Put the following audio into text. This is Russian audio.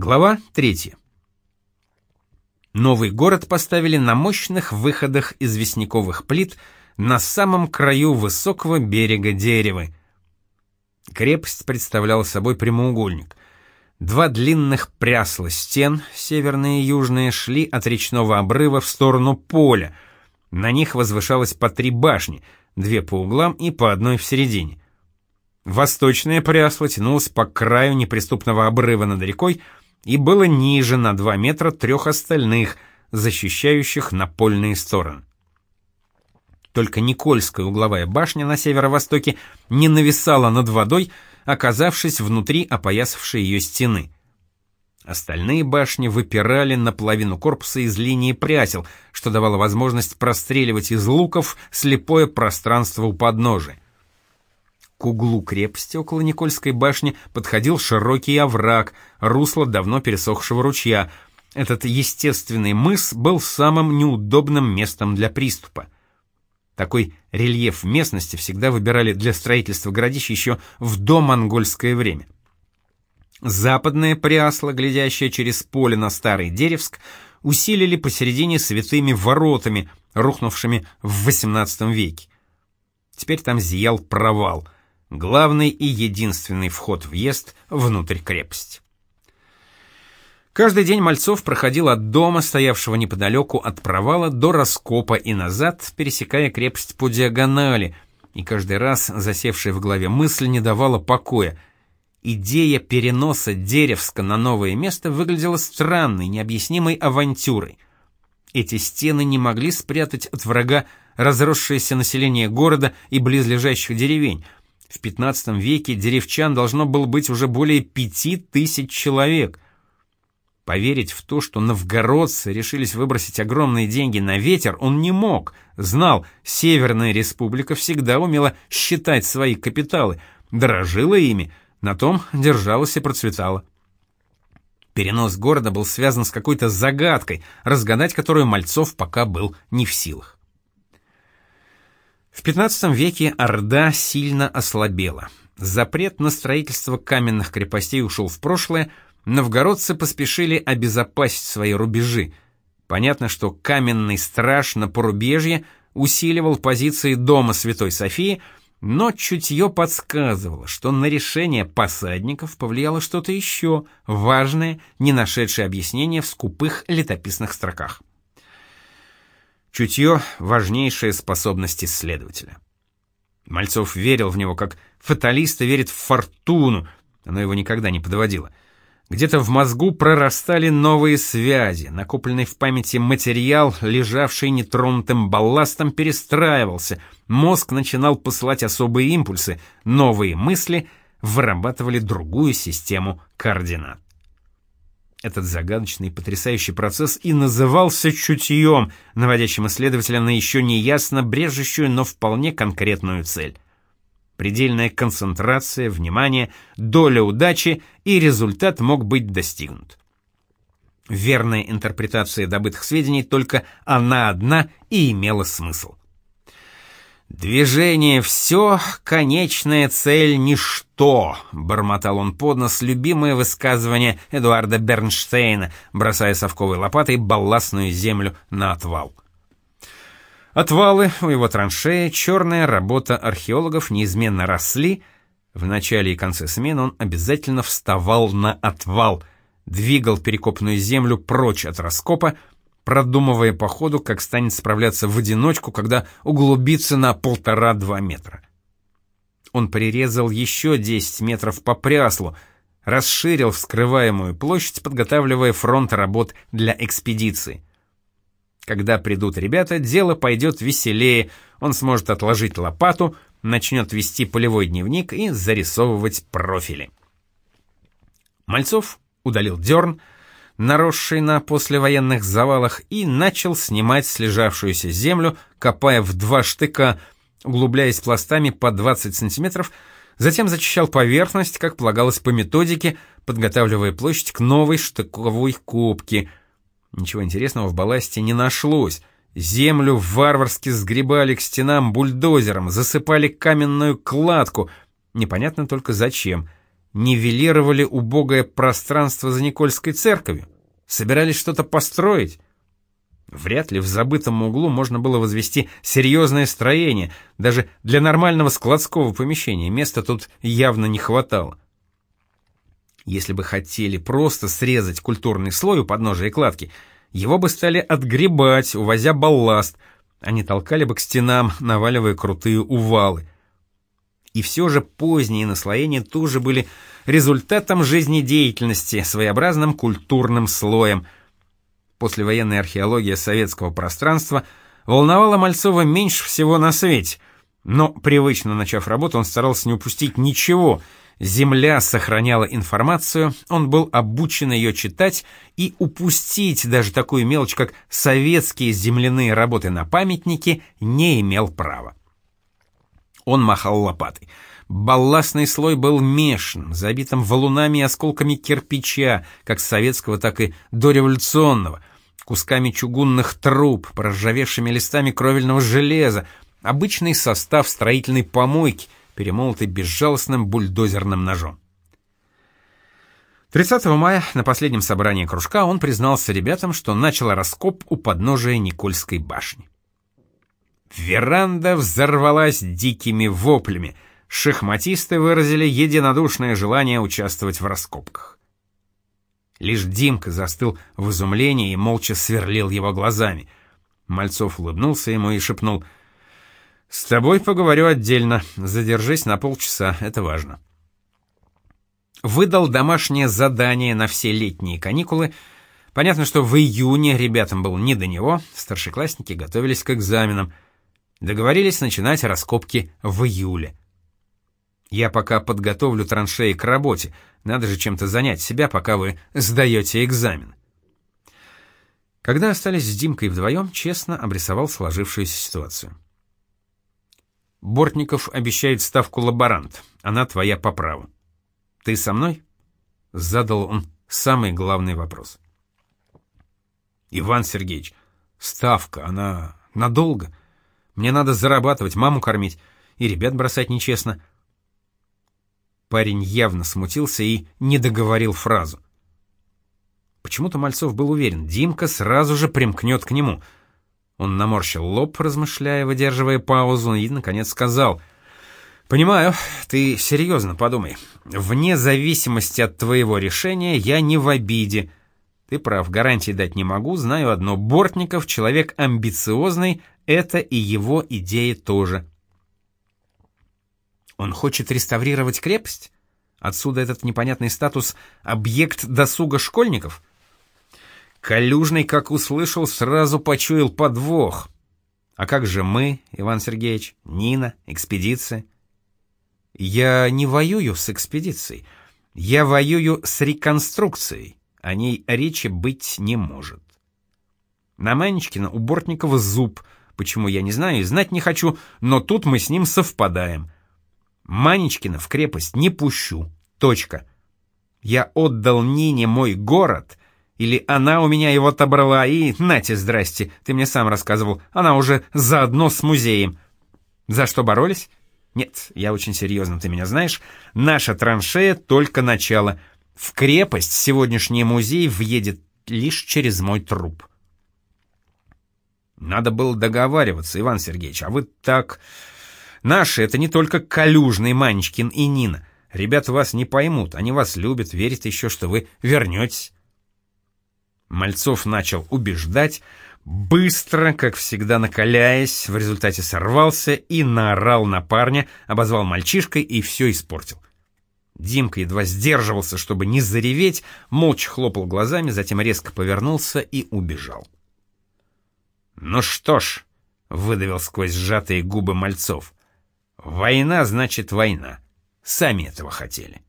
Глава 3. Новый город поставили на мощных выходах из весняковых плит на самом краю высокого берега Деревы. Крепость представляла собой прямоугольник. Два длинных прясла стен, северные и южные, шли от речного обрыва в сторону поля. На них возвышалось по три башни, две по углам и по одной в середине. Восточное прясло тянулось по краю неприступного обрыва над рекой, и было ниже на 2 метра трех остальных, защищающих напольные стороны. Только Никольская угловая башня на северо-востоке не нависала над водой, оказавшись внутри опоясавшей ее стены. Остальные башни выпирали на половину корпуса из линии прясел, что давало возможность простреливать из луков слепое пространство у подножия. К углу крепости около Никольской башни подходил широкий овраг, русло давно пересохшего ручья. Этот естественный мыс был самым неудобным местом для приступа. Такой рельеф местности всегда выбирали для строительства городищ еще в домонгольское время. Западное прясло, глядящее через поле на Старый Деревск, усилили посередине святыми воротами, рухнувшими в XVIII веке. Теперь там зиял провал — главный и единственный вход-въезд внутрь крепости. Каждый день Мальцов проходил от дома, стоявшего неподалеку от провала, до раскопа и назад, пересекая крепость по диагонали, и каждый раз засевшая в голове мысль не давала покоя. Идея переноса Деревска на новое место выглядела странной, необъяснимой авантюрой. Эти стены не могли спрятать от врага разросшееся население города и близлежащих деревень, в 15 веке деревчан должно было быть уже более пяти тысяч человек. Поверить в то, что новгородцы решились выбросить огромные деньги на ветер, он не мог. Знал, Северная Республика всегда умела считать свои капиталы, дорожила ими, на том держалась и процветала. Перенос города был связан с какой-то загадкой, разгадать которую Мальцов пока был не в силах. В XV веке Орда сильно ослабела. Запрет на строительство каменных крепостей ушел в прошлое, новгородцы поспешили обезопасить свои рубежи. Понятно, что каменный страж на порубежье усиливал позиции дома Святой Софии, но чутье подсказывало, что на решение посадников повлияло что-то еще важное, не нашедшее объяснения в скупых летописных строках. Чутье — важнейшая способность исследователя. Мальцов верил в него, как фаталист верит в фортуну, оно его никогда не подводило. Где-то в мозгу прорастали новые связи, накопленный в памяти материал, лежавший нетронутым балластом, перестраивался, мозг начинал посылать особые импульсы, новые мысли вырабатывали другую систему координат. Этот загадочный и потрясающий процесс и назывался чутьем, наводящим исследователя на еще неясно брежущую, но вполне конкретную цель. Предельная концентрация, внимание, доля удачи, и результат мог быть достигнут. Верная интерпретация добытых сведений только она одна и имела смысл. «Движение — все, конечная цель — ничто», — бормотал он под нос любимое высказывание Эдуарда Бернштейна, бросая совковой лопатой балластную землю на отвал. Отвалы у его траншеи, черная работа археологов неизменно росли. В начале и конце смен он обязательно вставал на отвал, двигал перекопанную землю прочь от раскопа, продумывая по ходу, как станет справляться в одиночку, когда углубится на полтора-два метра. Он прирезал еще 10 метров по пряслу, расширил вскрываемую площадь, подготавливая фронт работ для экспедиции. Когда придут ребята, дело пойдет веселее, он сможет отложить лопату, начнет вести полевой дневник и зарисовывать профили. Мальцов удалил дерн, наросший на послевоенных завалах, и начал снимать слежавшуюся землю, копая в два штыка, углубляясь пластами по 20 сантиметров, затем зачищал поверхность, как полагалось по методике, подготавливая площадь к новой штыковой копке. Ничего интересного в балласте не нашлось. Землю варварски сгребали к стенам бульдозером, засыпали каменную кладку. Непонятно только зачем. Нивелировали убогое пространство за Никольской церковью, собирались что-то построить. Вряд ли в забытом углу можно было возвести серьезное строение, даже для нормального складского помещения места тут явно не хватало. Если бы хотели просто срезать культурный слой у подножия кладки, его бы стали отгребать, увозя балласт, они толкали бы к стенам, наваливая крутые увалы. И все же поздние наслоения тоже были результатом жизнедеятельности, своеобразным культурным слоем. Послевоенная археология советского пространства волновала Мальцова меньше всего на свете, но, привычно начав работу, он старался не упустить ничего — Земля сохраняла информацию, он был обучен ее читать и упустить даже такую мелочь, как советские земляные работы на памятнике, не имел права. Он махал лопатой. Балластный слой был мешан, забитым валунами и осколками кирпича, как советского, так и дореволюционного, кусками чугунных труб, проржавевшими листами кровельного железа, обычный состав строительной помойки, перемолотый безжалостным бульдозерным ножом. 30 мая на последнем собрании кружка он признался ребятам, что начал раскоп у подножия Никольской башни. Веранда взорвалась дикими воплями. Шахматисты выразили единодушное желание участвовать в раскопках. Лишь Димка застыл в изумлении и молча сверлил его глазами. Мальцов улыбнулся ему и шепнул — «С тобой поговорю отдельно. Задержись на полчаса, это важно». Выдал домашнее задание на все летние каникулы. Понятно, что в июне ребятам было не до него, старшеклассники готовились к экзаменам. Договорились начинать раскопки в июле. Я пока подготовлю траншеи к работе, надо же чем-то занять себя, пока вы сдаете экзамен. Когда остались с Димкой вдвоем, честно обрисовал сложившуюся ситуацию. Бортников обещает ставку лаборант. Она твоя по праву. Ты со мной? Задал он самый главный вопрос. Иван Сергеевич, ставка, она надолго. Мне надо зарабатывать, маму кормить, и ребят бросать нечестно. Парень явно смутился и не договорил фразу. Почему-то Мальцов был уверен, Димка сразу же примкнет к нему — он наморщил лоб, размышляя, выдерживая паузу, и, наконец, сказал... «Понимаю, ты серьезно подумай. Вне зависимости от твоего решения я не в обиде. Ты прав, гарантии дать не могу, знаю одно. Бортников — человек амбициозный, это и его идеи тоже». «Он хочет реставрировать крепость? Отсюда этот непонятный статус «объект досуга школьников»?» Калюжный, как услышал, сразу почуял подвох. А как же мы, Иван Сергеевич, Нина, экспедиция? Я не воюю с экспедицией. Я воюю с реконструкцией. О ней речи быть не может. На Манечкина у Бортникова зуб. Почему, я не знаю и знать не хочу, но тут мы с ним совпадаем. Манечкина в крепость не пущу. Точка. Я отдал Нине мой город — или она у меня его отобрала, и нате, здрасте, ты мне сам рассказывал, она уже заодно с музеем. За что боролись? Нет, я очень серьезно, ты меня знаешь. Наша траншея только начало. В крепость сегодняшний музей въедет лишь через мой труп. Надо было договариваться, Иван Сергеевич, а вы так... Наши — это не только Калюжный, Манечкин и Нина. Ребята вас не поймут, они вас любят, верят еще, что вы вернетесь. Мальцов начал убеждать, быстро, как всегда накаляясь, в результате сорвался и наорал на парня, обозвал мальчишкой и все испортил. Димка едва сдерживался, чтобы не зареветь, молча хлопал глазами, затем резко повернулся и убежал. «Ну что ж», — выдавил сквозь сжатые губы Мальцов, — «война значит война. Сами этого хотели».